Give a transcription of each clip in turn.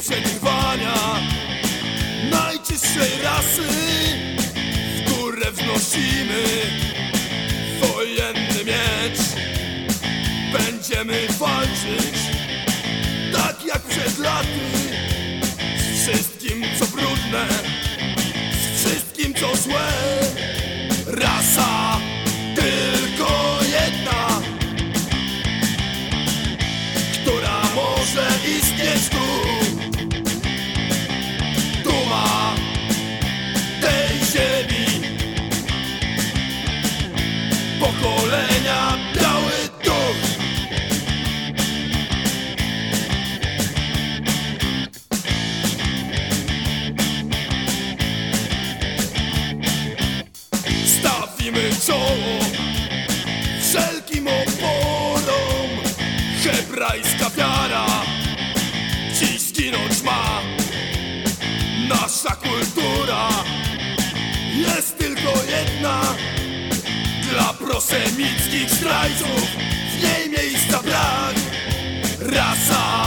przetrwania. Najczystszej rasy W górę wnosimy. Wojenny miecz. Będziemy walczyć Tak jak przed laty. Z wszystkim co brudne. Z wszystkim co złe. hebrajska wiara Dziś zginąć ma. Nasza kultura Jest tylko jedna Dla prosemickich zdrajców. W niej miejsca brak Rasa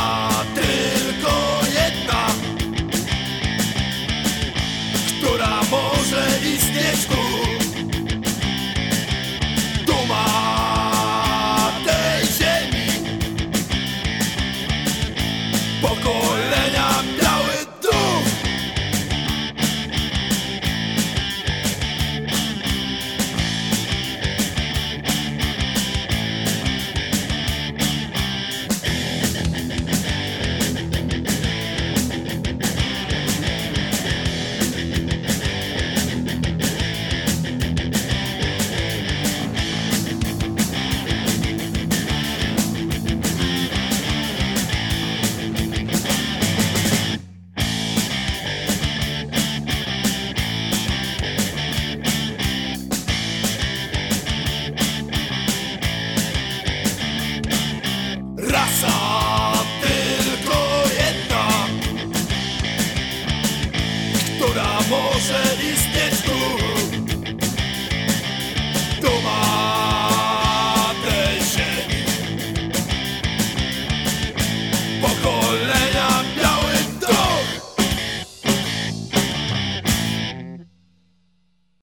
Você está